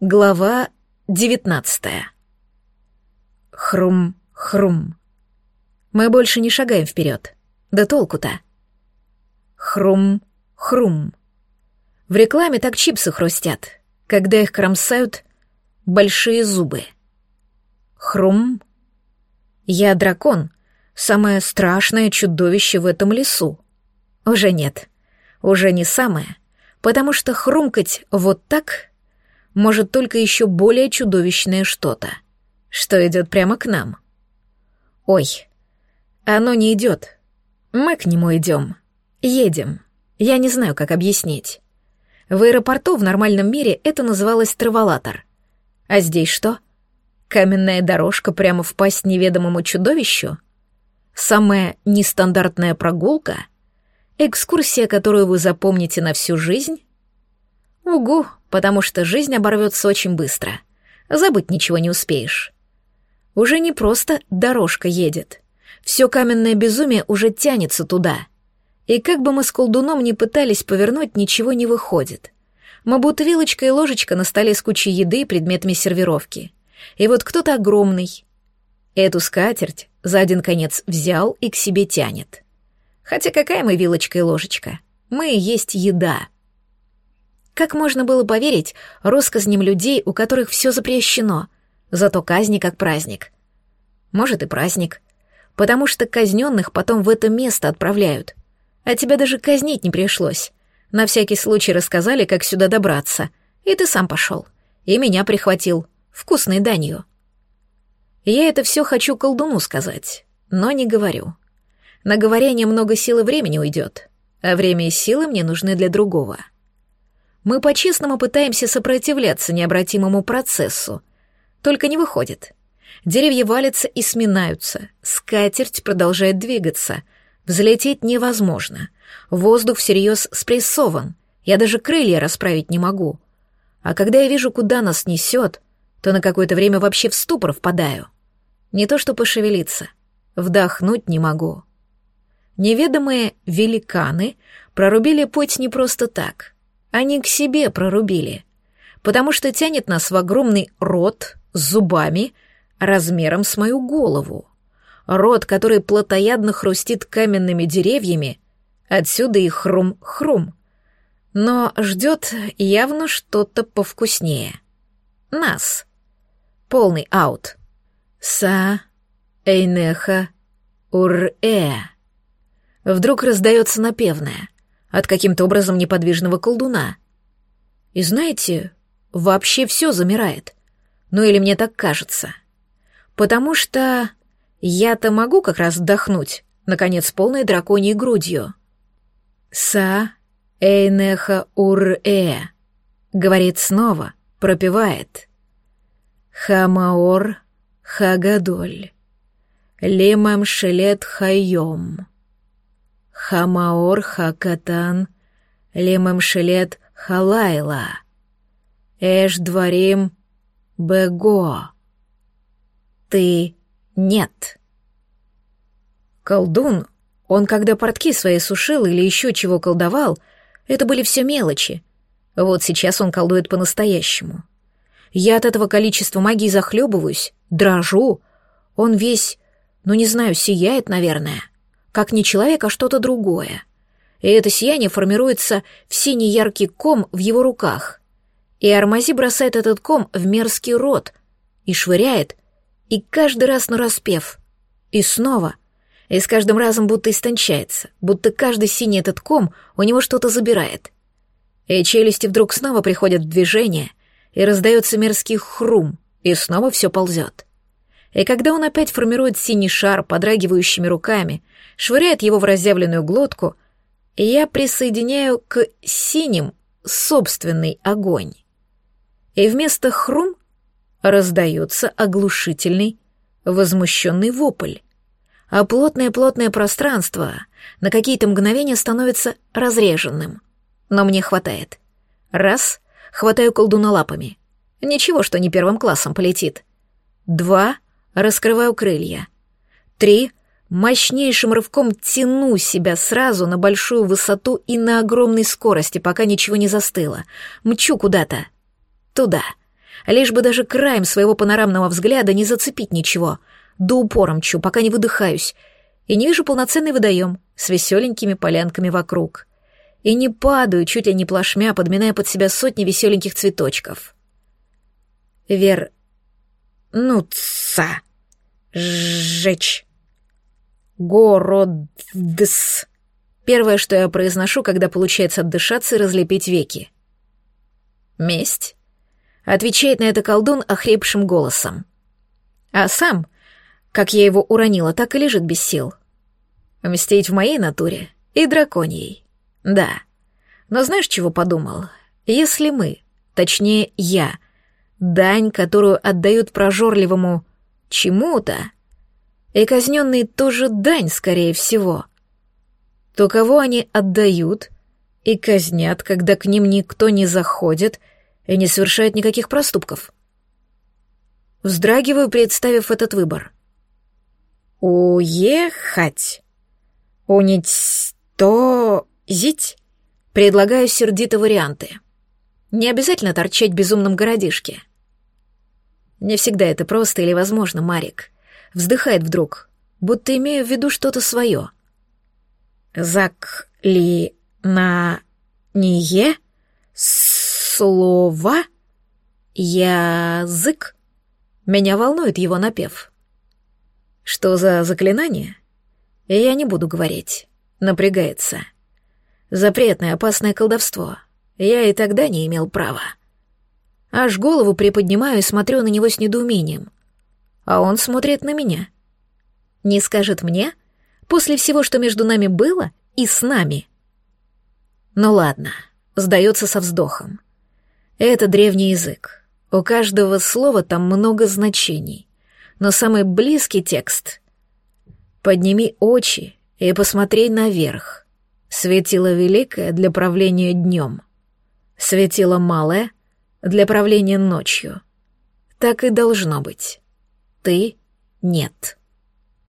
Глава девятнадцатая. Хрум-хрум. Мы больше не шагаем вперед. Да толку-то. Хрум-хрум. В рекламе так чипсы хрустят, когда их кромсают большие зубы. Хрум. Я дракон, самое страшное чудовище в этом лесу. Уже нет. Уже не самое, потому что хрумкать вот так может только еще более чудовищное что-то, что идет прямо к нам. Ой, оно не идет. Мы к нему идем. Едем. Я не знаю, как объяснить. В аэропорту в нормальном мире это называлось траволатор. А здесь что? Каменная дорожка прямо в пасть неведомому чудовищу? Самая нестандартная прогулка? Экскурсия, которую вы запомните на всю жизнь? Угу, потому что жизнь оборвется очень быстро. Забыть ничего не успеешь. Уже не просто дорожка едет. Все каменное безумие уже тянется туда. И как бы мы с колдуном ни пытались повернуть, ничего не выходит. Мы будто вилочка и ложечка на столе с кучей еды и предметами сервировки. И вот кто-то огромный. Эту скатерть за один конец взял и к себе тянет. Хотя какая мы вилочка и ложечка? Мы есть еда. Как можно было поверить россказням людей, у которых все запрещено, зато казни как праздник? Может и праздник, потому что казненных потом в это место отправляют. А тебя даже казнить не пришлось. На всякий случай рассказали, как сюда добраться, и ты сам пошел. И меня прихватил, вкусной данью. Я это все хочу колдуну сказать, но не говорю. На говорение много сил и времени уйдет, а время и силы мне нужны для другого — мы по-честному пытаемся сопротивляться необратимому процессу. Только не выходит. Деревья валятся и сминаются. Скатерть продолжает двигаться. Взлететь невозможно. Воздух всерьез спрессован. Я даже крылья расправить не могу. А когда я вижу, куда нас несет, то на какое-то время вообще в ступор впадаю. Не то что пошевелиться. Вдохнуть не могу. Неведомые великаны прорубили путь не просто так — они к себе прорубили, потому что тянет нас в огромный рот с зубами размером с мою голову. Рот, который плотоядно хрустит каменными деревьями, отсюда и хрум-хрум. Но ждет явно что-то повкуснее. Нас. Полный аут. Са, Эйнеха, Ур-э. Вдруг раздается напевное — от каким-то образом неподвижного колдуна. И знаете, вообще все замирает. Ну или мне так кажется. Потому что я-то могу как раз вдохнуть, наконец, полной драконьей грудью. «Са эйнеха ур-э», — говорит снова, пропевает. «Хамаор хагадоль, лемам шелет хайом». Хамаор Хакатан, Лемемшелет Халайла, Эш Дворим Бего. Ты нет. Колдун, он когда портки свои сушил или еще чего колдовал, это были все мелочи. Вот сейчас он колдует по-настоящему. Я от этого количества магии захлебываюсь, дрожу. Он весь, ну не знаю, сияет, наверное. — как не человек, а что-то другое. И это сияние формируется в синий яркий ком в его руках. И Армази бросает этот ком в мерзкий рот и швыряет, и каждый раз нараспев. И снова. И с каждым разом будто истончается, будто каждый синий этот ком у него что-то забирает. И челюсти вдруг снова приходят в движение, и раздается мерзкий хрум, и снова все ползет. И когда он опять формирует синий шар подрагивающими руками, швыряет его в разъявленную глотку, я присоединяю к синим собственный огонь. И вместо хрум раздается оглушительный, возмущенный вопль. А плотное-плотное пространство на какие-то мгновения становится разреженным. Но мне хватает. Раз — хватаю колдуна лапами. Ничего, что не первым классом полетит. Два — раскрываю крылья. Три. Мощнейшим рывком тяну себя сразу на большую высоту и на огромной скорости, пока ничего не застыло. Мчу куда-то. Туда. лишь бы даже краем своего панорамного взгляда не зацепить ничего. До упора мчу, пока не выдыхаюсь, и не вижу полноценный водоем с веселенькими полянками вокруг. И не падаю, чуть ли не плашмя, подминая под себя сотни веселеньких цветочков. Вер... Ну, ца. Сжечь. Городс. Первое, что я произношу, когда получается отдышаться и разлепить веки. Месть. Отвечает на это колдун охрипшим голосом. А сам, как я его уронила, так и лежит без сил. Мстить в моей натуре и драконьей. Да. Но знаешь, чего подумал? Если мы, точнее я, дань, которую отдают прожорливому чему-то, и казненный тоже дань, скорее всего, то кого они отдают и казнят, когда к ним никто не заходит и не совершает никаких проступков? Вздрагиваю, представив этот выбор. «Уехать? Уничтожить?» Предлагаю сердито варианты. Не обязательно торчать в безумном городишке. Не всегда это просто или возможно, Марик. Вздыхает вдруг, будто имея в виду что-то свое. Зак ли на нее слово язык. Меня волнует его напев. Что за заклинание? Я не буду говорить. Напрягается. Запретное опасное колдовство. Я и тогда не имел права. Аж голову приподнимаю и смотрю на него с недоумением. А он смотрит на меня. Не скажет мне? После всего, что между нами было и с нами. Ну ладно, сдается со вздохом. Это древний язык. У каждого слова там много значений. Но самый близкий текст — «Подними очи и посмотри наверх. Светило великое для правления днем. Светило малое для правления ночью. Так и должно быть. Ты — нет.